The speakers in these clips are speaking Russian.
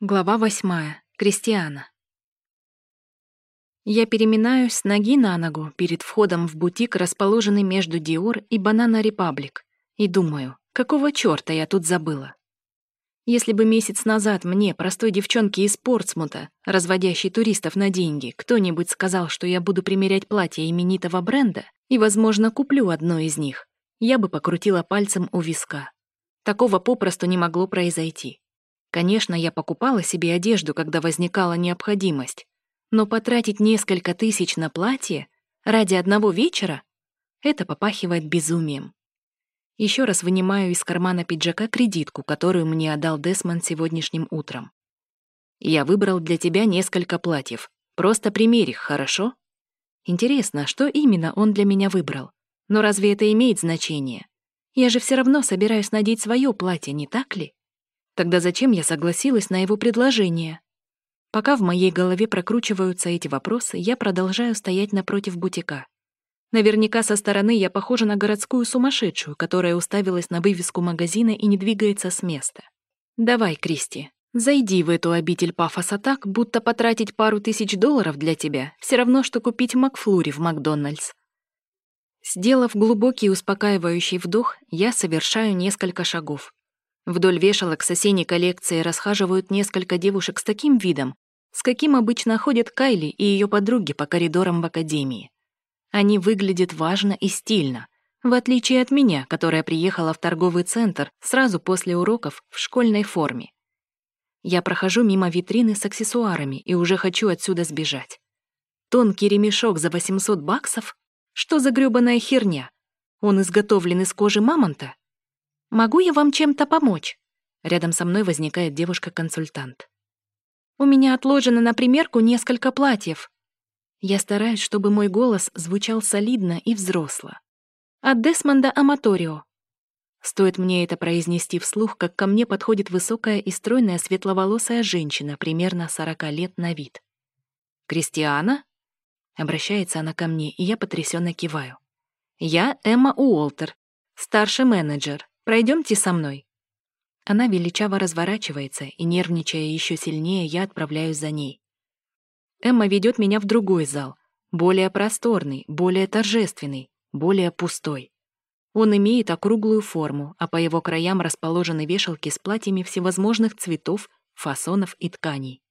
Глава восьмая. Кристиана. Я переминаюсь с ноги на ногу перед входом в бутик, расположенный между Диор и Банана Репаблик, и думаю, какого чёрта я тут забыла? Если бы месяц назад мне, простой девчонке из Портсмута, разводящей туристов на деньги, кто-нибудь сказал, что я буду примерять платье именитого бренда и, возможно, куплю одно из них, я бы покрутила пальцем у виска. Такого попросту не могло произойти. Конечно, я покупала себе одежду, когда возникала необходимость, но потратить несколько тысяч на платье ради одного вечера — это попахивает безумием. Еще раз вынимаю из кармана пиджака кредитку, которую мне отдал Десмонд сегодняшним утром. Я выбрал для тебя несколько платьев. Просто примерь их, хорошо? Интересно, что именно он для меня выбрал? Но разве это имеет значение? Я же все равно собираюсь надеть свое платье, не так ли? Тогда зачем я согласилась на его предложение? Пока в моей голове прокручиваются эти вопросы, я продолжаю стоять напротив бутика. Наверняка со стороны я похожа на городскую сумасшедшую, которая уставилась на вывеску магазина и не двигается с места. Давай, Кристи, зайди в эту обитель пафоса так, будто потратить пару тысяч долларов для тебя все равно, что купить Макфлури в Макдональдс. Сделав глубокий успокаивающий вдох, я совершаю несколько шагов. Вдоль вешалок с осенней коллекции расхаживают несколько девушек с таким видом, с каким обычно ходят Кайли и ее подруги по коридорам в академии. Они выглядят важно и стильно, в отличие от меня, которая приехала в торговый центр сразу после уроков в школьной форме. Я прохожу мимо витрины с аксессуарами и уже хочу отсюда сбежать. Тонкий ремешок за 800 баксов? Что за грёбаная херня? Он изготовлен из кожи мамонта? «Могу я вам чем-то помочь?» Рядом со мной возникает девушка-консультант. «У меня отложено на примерку несколько платьев». Я стараюсь, чтобы мой голос звучал солидно и взросло. «От Десмонда Аматорио». Стоит мне это произнести вслух, как ко мне подходит высокая и стройная светловолосая женщина, примерно 40 лет на вид. «Кристиана?» Обращается она ко мне, и я потрясенно киваю. «Я Эмма Уолтер, старший менеджер. Пройдемте со мной». Она величаво разворачивается, и, нервничая еще сильнее, я отправляюсь за ней. Эмма ведет меня в другой зал, более просторный, более торжественный, более пустой. Он имеет округлую форму, а по его краям расположены вешалки с платьями всевозможных цветов, фасонов и тканей.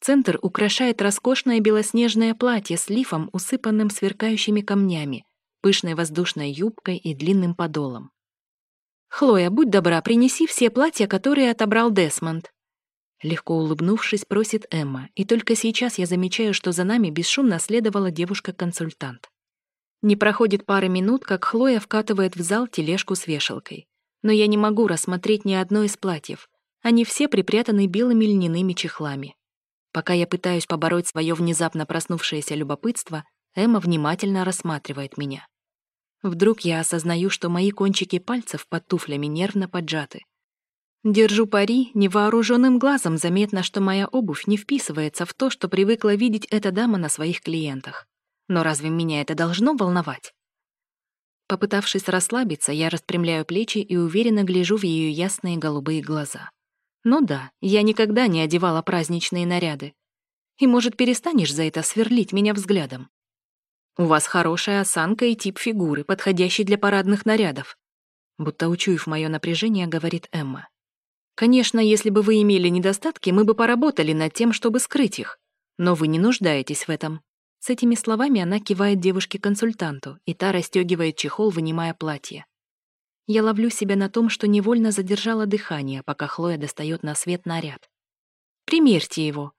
Центр украшает роскошное белоснежное платье с лифом, усыпанным сверкающими камнями, пышной воздушной юбкой и длинным подолом. «Хлоя, будь добра, принеси все платья, которые отобрал Десмонд». Легко улыбнувшись, просит Эмма, и только сейчас я замечаю, что за нами бесшумно следовала девушка-консультант. Не проходит пары минут, как Хлоя вкатывает в зал тележку с вешалкой. Но я не могу рассмотреть ни одно из платьев. Они все припрятаны белыми льняными чехлами. Пока я пытаюсь побороть свое внезапно проснувшееся любопытство, Эмма внимательно рассматривает меня. Вдруг я осознаю, что мои кончики пальцев под туфлями нервно поджаты. Держу пари, невооруженным глазом заметно, что моя обувь не вписывается в то, что привыкла видеть эта дама на своих клиентах. Но разве меня это должно волновать? Попытавшись расслабиться, я распрямляю плечи и уверенно гляжу в ее ясные голубые глаза. Ну да, я никогда не одевала праздничные наряды. И, может, перестанешь за это сверлить меня взглядом? У вас хорошая осанка и тип фигуры, подходящий для парадных нарядов. Будто учуяв мое напряжение, говорит Эмма. Конечно, если бы вы имели недостатки, мы бы поработали над тем, чтобы скрыть их. Но вы не нуждаетесь в этом. С этими словами она кивает девушке-консультанту, и та расстегивает чехол, вынимая платье. Я ловлю себя на том, что невольно задержала дыхание, пока Хлоя достает на свет наряд. «Примерьте его».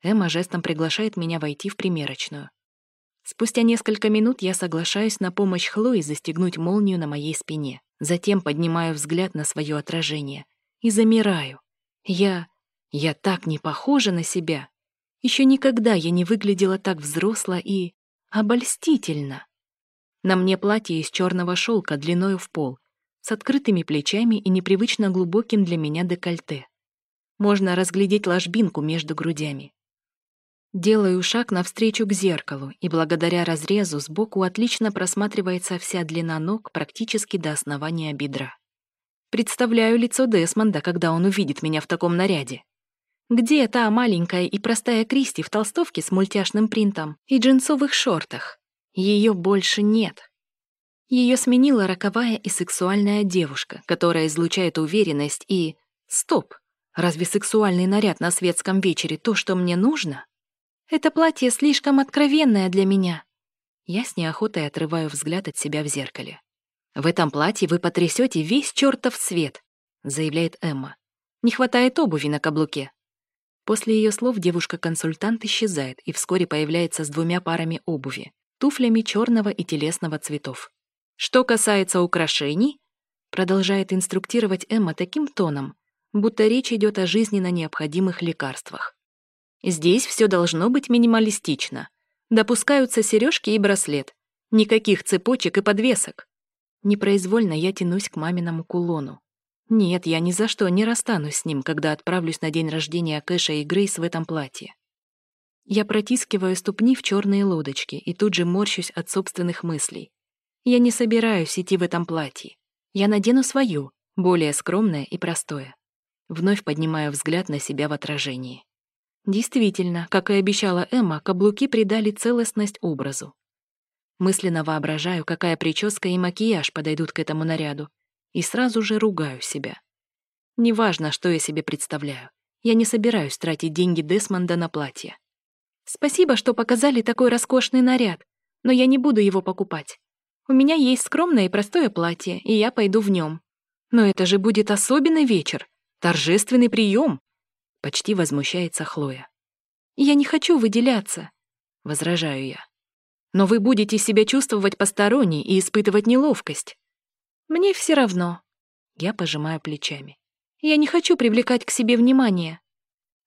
Эмма жестом приглашает меня войти в примерочную. Спустя несколько минут я соглашаюсь на помощь Хлое застегнуть молнию на моей спине. Затем поднимаю взгляд на свое отражение и замираю. Я... я так не похожа на себя. Еще никогда я не выглядела так взросло и... обольстительно. На мне платье из черного шелка длиною в пол, с открытыми плечами и непривычно глубоким для меня декольте. Можно разглядеть ложбинку между грудями. Делаю шаг навстречу к зеркалу, и благодаря разрезу сбоку отлично просматривается вся длина ног практически до основания бедра. Представляю лицо Десмонда, когда он увидит меня в таком наряде. Где та маленькая и простая Кристи в толстовке с мультяшным принтом и джинсовых шортах? Ее больше нет. Ее сменила роковая и сексуальная девушка, которая излучает уверенность и... Стоп! Разве сексуальный наряд на светском вечере то, что мне нужно? Это платье слишком откровенное для меня. Я с неохотой отрываю взгляд от себя в зеркале. В этом платье вы потрясете весь чертов свет, заявляет Эмма. Не хватает обуви на каблуке. После ее слов девушка-консультант исчезает и вскоре появляется с двумя парами обуви, туфлями черного и телесного цветов. Что касается украшений, продолжает инструктировать Эмма таким тоном, будто речь идет о жизненно необходимых лекарствах. Здесь все должно быть минималистично. Допускаются сережки и браслет. Никаких цепочек и подвесок. Непроизвольно я тянусь к маминому кулону. Нет, я ни за что не расстанусь с ним, когда отправлюсь на день рождения Кэша и Грейс в этом платье. Я протискиваю ступни в черные лодочки и тут же морщусь от собственных мыслей. Я не собираюсь идти в этом платье. Я надену свое, более скромное и простое. Вновь поднимаю взгляд на себя в отражении. Действительно, как и обещала Эмма, каблуки придали целостность образу. Мысленно воображаю, какая прическа и макияж подойдут к этому наряду, и сразу же ругаю себя. Неважно, что я себе представляю. Я не собираюсь тратить деньги Десмонда на платье. Спасибо, что показали такой роскошный наряд, но я не буду его покупать. У меня есть скромное и простое платье, и я пойду в нем. Но это же будет особенный вечер, торжественный прием. Почти возмущается Хлоя. Я не хочу выделяться, возражаю я. Но вы будете себя чувствовать посторонней и испытывать неловкость. Мне все равно. Я пожимаю плечами. Я не хочу привлекать к себе внимание.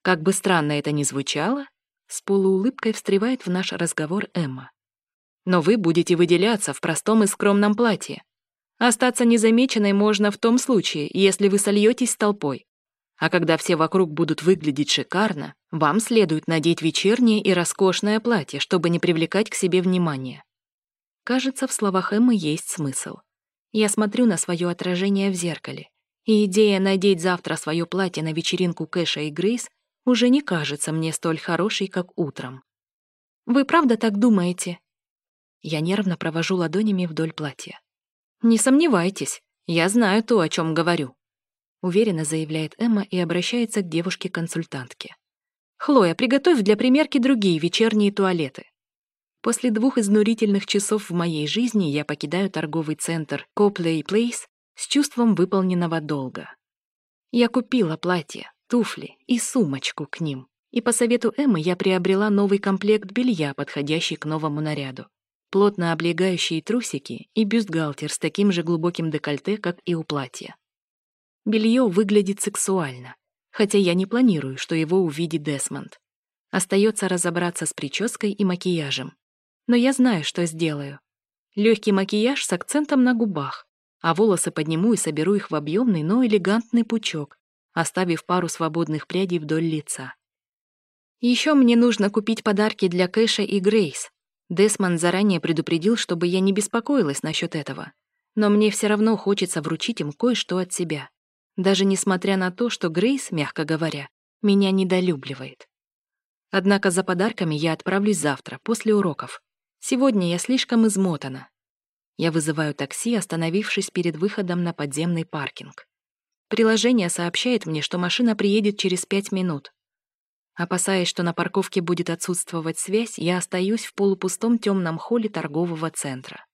Как бы странно это ни звучало, с полуулыбкой встревает в наш разговор Эмма. Но вы будете выделяться в простом и скромном платье. Остаться незамеченной можно в том случае, если вы сольетесь с толпой. А когда все вокруг будут выглядеть шикарно, вам следует надеть вечернее и роскошное платье, чтобы не привлекать к себе внимания. Кажется, в словах Эммы есть смысл. Я смотрю на свое отражение в зеркале, и идея надеть завтра свое платье на вечеринку Кэша и Грейс уже не кажется мне столь хорошей, как утром. «Вы правда так думаете?» Я нервно провожу ладонями вдоль платья. «Не сомневайтесь, я знаю то, о чем говорю», уверенно заявляет Эмма и обращается к девушке-консультантке. «Хлоя, приготовь для примерки другие вечерние туалеты». После двух изнурительных часов в моей жизни я покидаю торговый центр Copley Place с чувством выполненного долга. Я купила платье, туфли и сумочку к ним. И по совету Эммы я приобрела новый комплект белья, подходящий к новому наряду. Плотно облегающие трусики и бюстгальтер с таким же глубоким декольте, как и у платья. Белье выглядит сексуально, хотя я не планирую, что его увидит Десмонд. Остается разобраться с прической и макияжем, но я знаю, что сделаю. Легкий макияж с акцентом на губах, а волосы подниму и соберу их в объемный, но элегантный пучок, оставив пару свободных прядей вдоль лица. Еще мне нужно купить подарки для Кэша и Грейс. Десмонд заранее предупредил, чтобы я не беспокоилась насчет этого. Но мне все равно хочется вручить им кое-что от себя. Даже несмотря на то, что Грейс, мягко говоря, меня недолюбливает. Однако за подарками я отправлюсь завтра, после уроков. Сегодня я слишком измотана. Я вызываю такси, остановившись перед выходом на подземный паркинг. Приложение сообщает мне, что машина приедет через пять минут. Опасаясь, что на парковке будет отсутствовать связь, я остаюсь в полупустом темном холле торгового центра.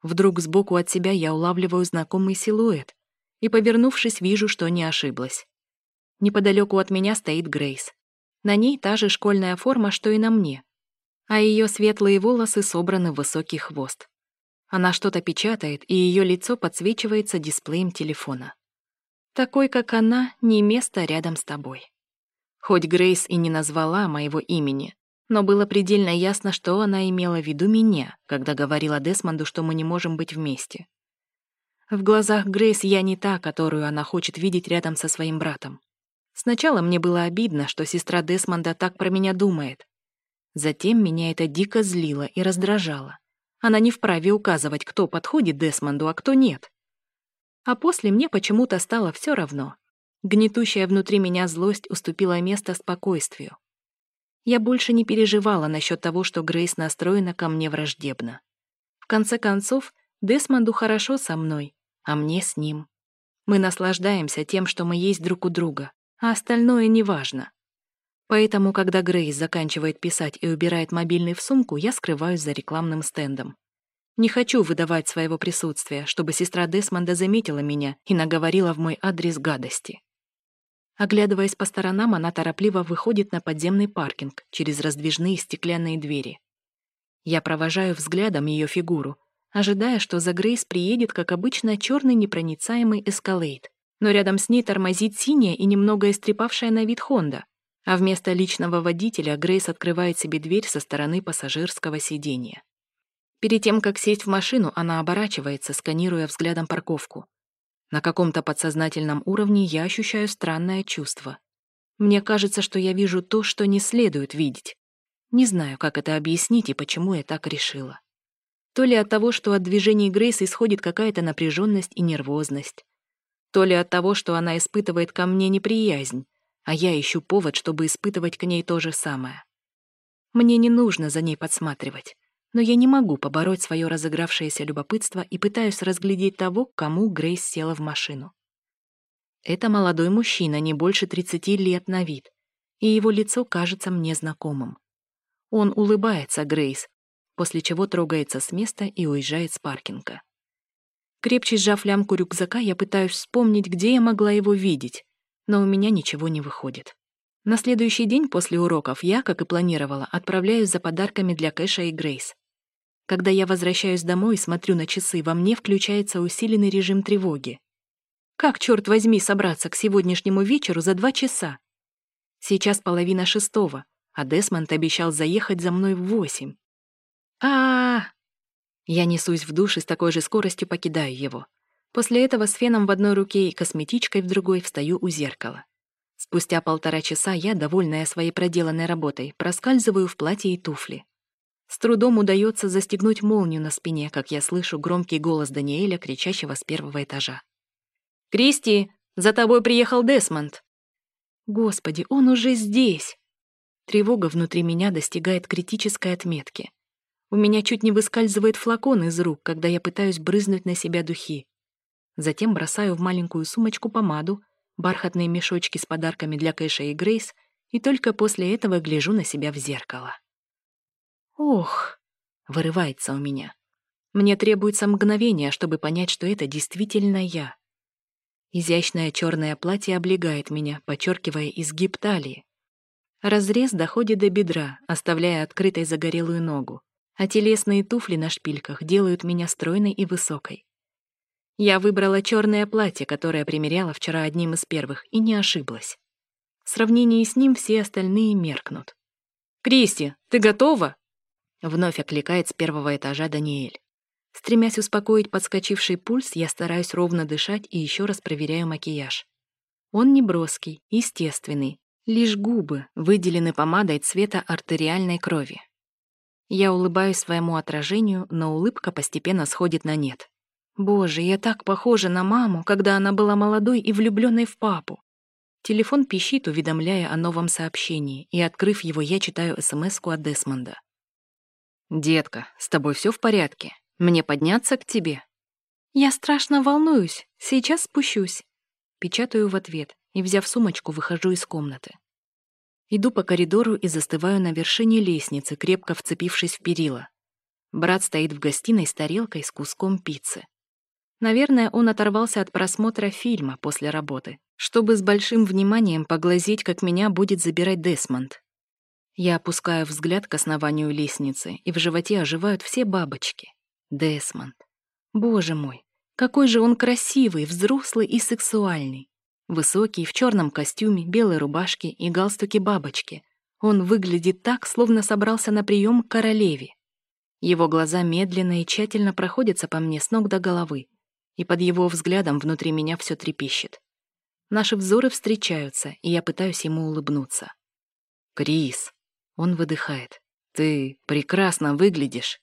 Вдруг сбоку от себя я улавливаю знакомый силуэт и, повернувшись, вижу, что не ошиблась. Неподалеку от меня стоит Грейс. На ней та же школьная форма, что и на мне, а ее светлые волосы собраны в высокий хвост. Она что-то печатает, и ее лицо подсвечивается дисплеем телефона. Такой, как она, не место рядом с тобой. Хоть Грейс и не назвала моего имени, но было предельно ясно, что она имела в виду меня, когда говорила Десмонду, что мы не можем быть вместе. В глазах Грейс я не та, которую она хочет видеть рядом со своим братом. Сначала мне было обидно, что сестра Десмонда так про меня думает, Затем меня это дико злило и раздражало. Она не вправе указывать, кто подходит Десмонду, а кто нет. А после мне почему-то стало все равно. Гнетущая внутри меня злость уступила место спокойствию. Я больше не переживала насчет того, что Грейс настроена ко мне враждебно. В конце концов, Десмонду хорошо со мной, а мне с ним. Мы наслаждаемся тем, что мы есть друг у друга, а остальное неважно. Поэтому, когда Грейс заканчивает писать и убирает мобильный в сумку, я скрываюсь за рекламным стендом. Не хочу выдавать своего присутствия, чтобы сестра Десмонда заметила меня и наговорила в мой адрес гадости. Оглядываясь по сторонам, она торопливо выходит на подземный паркинг через раздвижные стеклянные двери. Я провожаю взглядом ее фигуру, ожидая, что за Грейс приедет, как обычно, черный непроницаемый эскалейт, но рядом с ней тормозит синяя и немного истрепавшая на вид Хонда — а вместо личного водителя Грейс открывает себе дверь со стороны пассажирского сидения. Перед тем, как сесть в машину, она оборачивается, сканируя взглядом парковку. На каком-то подсознательном уровне я ощущаю странное чувство. Мне кажется, что я вижу то, что не следует видеть. Не знаю, как это объяснить и почему я так решила. То ли от того, что от движений Грейс исходит какая-то напряженность и нервозность, то ли от того, что она испытывает ко мне неприязнь, а я ищу повод, чтобы испытывать к ней то же самое. Мне не нужно за ней подсматривать, но я не могу побороть свое разыгравшееся любопытство и пытаюсь разглядеть того, кому Грейс села в машину. Это молодой мужчина, не больше 30 лет на вид, и его лицо кажется мне знакомым. Он улыбается Грейс, после чего трогается с места и уезжает с паркинга. Крепче сжав лямку рюкзака, я пытаюсь вспомнить, где я могла его видеть, но у меня ничего не выходит. На следующий день после уроков я, как и планировала, отправляюсь за подарками для Кэша и Грейс. Когда я возвращаюсь домой и смотрю на часы, во мне включается усиленный режим тревоги. Как, черт возьми, собраться к сегодняшнему вечеру за два часа? Сейчас половина шестого, а Десмонд обещал заехать за мной в восемь. А а! Я несусь в душ и с такой же скоростью покидаю его. После этого с феном в одной руке и косметичкой в другой встаю у зеркала. Спустя полтора часа я, довольная своей проделанной работой, проскальзываю в платье и туфли. С трудом удается застегнуть молнию на спине, как я слышу громкий голос Даниэля, кричащего с первого этажа. «Кристи, за тобой приехал Десмонд!» «Господи, он уже здесь!» Тревога внутри меня достигает критической отметки. У меня чуть не выскальзывает флакон из рук, когда я пытаюсь брызнуть на себя духи. Затем бросаю в маленькую сумочку помаду, бархатные мешочки с подарками для Кэша и Грейс, и только после этого гляжу на себя в зеркало. «Ох!» — вырывается у меня. Мне требуется мгновение, чтобы понять, что это действительно я. Изящное черное платье облегает меня, подчеркивая изгиб талии. Разрез доходит до бедра, оставляя открытой загорелую ногу, а телесные туфли на шпильках делают меня стройной и высокой. Я выбрала черное платье, которое примеряла вчера одним из первых, и не ошиблась. В сравнении с ним все остальные меркнут. «Кристи, ты готова?» Вновь окликает с первого этажа Даниэль. Стремясь успокоить подскочивший пульс, я стараюсь ровно дышать и еще раз проверяю макияж. Он не броский, естественный, лишь губы выделены помадой цвета артериальной крови. Я улыбаюсь своему отражению, но улыбка постепенно сходит на нет. Боже, я так похожа на маму, когда она была молодой и влюбленной в папу. Телефон пищит, уведомляя о новом сообщении, и, открыв его, я читаю СМС-ку от Десмонда. «Детка, с тобой все в порядке? Мне подняться к тебе?» «Я страшно волнуюсь. Сейчас спущусь». Печатаю в ответ и, взяв сумочку, выхожу из комнаты. Иду по коридору и застываю на вершине лестницы, крепко вцепившись в перила. Брат стоит в гостиной с тарелкой с куском пиццы. Наверное, он оторвался от просмотра фильма после работы, чтобы с большим вниманием поглазеть, как меня будет забирать Десмонд. Я опускаю взгляд к основанию лестницы, и в животе оживают все бабочки. Десмонд. Боже мой, какой же он красивый, взрослый и сексуальный. Высокий, в черном костюме, белой рубашке и галстуке бабочки. Он выглядит так, словно собрался на прием к королеве. Его глаза медленно и тщательно проходятся по мне с ног до головы, и под его взглядом внутри меня все трепещет. Наши взоры встречаются, и я пытаюсь ему улыбнуться. «Крис!» — он выдыхает. «Ты прекрасно выглядишь!»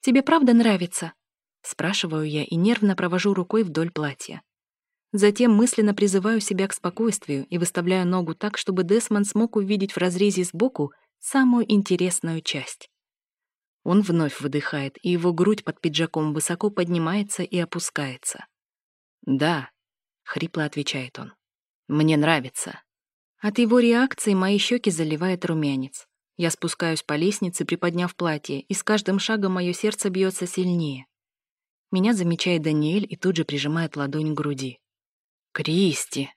«Тебе правда нравится?» — спрашиваю я и нервно провожу рукой вдоль платья. Затем мысленно призываю себя к спокойствию и выставляю ногу так, чтобы Десмонд смог увидеть в разрезе сбоку самую интересную часть. Он вновь выдыхает, и его грудь под пиджаком высоко поднимается и опускается. «Да», — хрипло отвечает он, — «мне нравится». От его реакции мои щеки заливает румянец. Я спускаюсь по лестнице, приподняв платье, и с каждым шагом мое сердце бьется сильнее. Меня замечает Даниэль и тут же прижимает ладонь к груди. «Кристи!»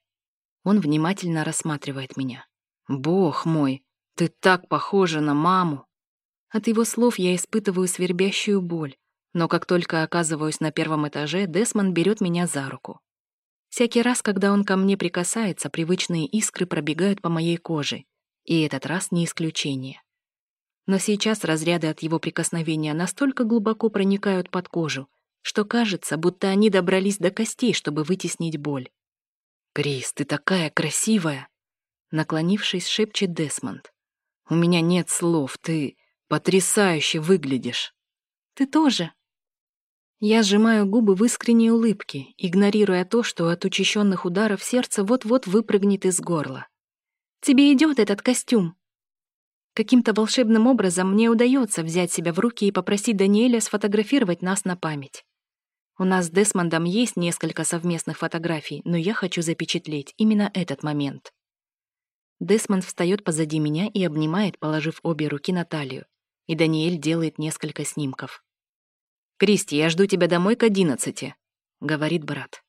Он внимательно рассматривает меня. «Бог мой, ты так похожа на маму!» От его слов я испытываю свербящую боль, но как только оказываюсь на первом этаже, Десмон берет меня за руку. Всякий раз, когда он ко мне прикасается, привычные искры пробегают по моей коже, и этот раз не исключение. Но сейчас разряды от его прикосновения настолько глубоко проникают под кожу, что кажется, будто они добрались до костей, чтобы вытеснить боль. «Крис, ты такая красивая!» Наклонившись, шепчет Десмонд. «У меня нет слов, ты потрясающе выглядишь!» «Ты тоже!» Я сжимаю губы в искренней улыбке, игнорируя то, что от учащенных ударов сердце вот-вот выпрыгнет из горла. Тебе идет этот костюм. Каким-то волшебным образом мне удается взять себя в руки и попросить Даниэля сфотографировать нас на память. У нас с Десмондом есть несколько совместных фотографий, но я хочу запечатлеть именно этот момент. Десмонд встает позади меня и обнимает, положив обе руки на талию, и Даниэль делает несколько снимков. «Кристи, я жду тебя домой к одиннадцати», — говорит брат.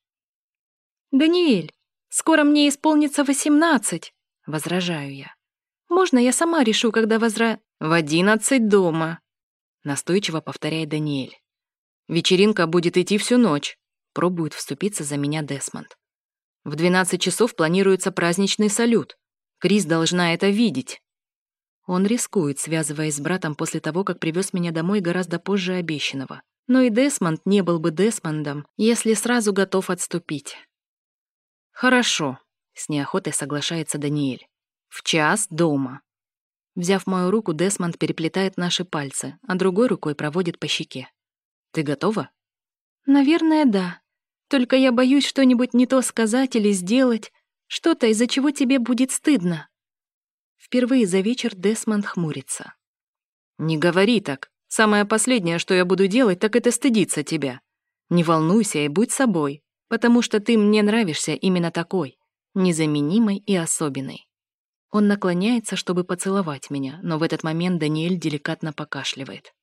«Даниэль, скоро мне исполнится восемнадцать», — возражаю я. «Можно я сама решу, когда возра...» «В одиннадцать дома», — настойчиво повторяет Даниэль. «Вечеринка будет идти всю ночь», — пробует вступиться за меня Десмонд. «В двенадцать часов планируется праздничный салют. Крис должна это видеть». Он рискует, связываясь с братом после того, как привез меня домой гораздо позже обещанного. Но и Десмонд не был бы Десмондом, если сразу готов отступить. «Хорошо», с неохотой соглашается Даниэль. В час дома. Взяв мою руку, Десмонд переплетает наши пальцы, а другой рукой проводит по щеке. Ты готова? Наверное, да. Только я боюсь что-нибудь не то сказать или сделать, что-то, из-за чего тебе будет стыдно. Впервые за вечер Десмонд хмурится. Не говори так. Самое последнее, что я буду делать, так это стыдиться тебя. Не волнуйся и будь собой, потому что ты мне нравишься именно такой незаменимой и особенной. Он наклоняется, чтобы поцеловать меня, но в этот момент Даниэль деликатно покашливает.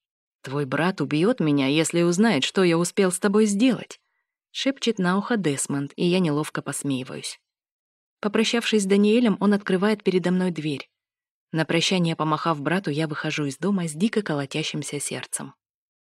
«Твой брат убьет меня, если узнает, что я успел с тобой сделать», шепчет на ухо Десмонд, и я неловко посмеиваюсь. Попрощавшись с Даниэлем, он открывает передо мной дверь. На прощание помахав брату, я выхожу из дома с дико колотящимся сердцем.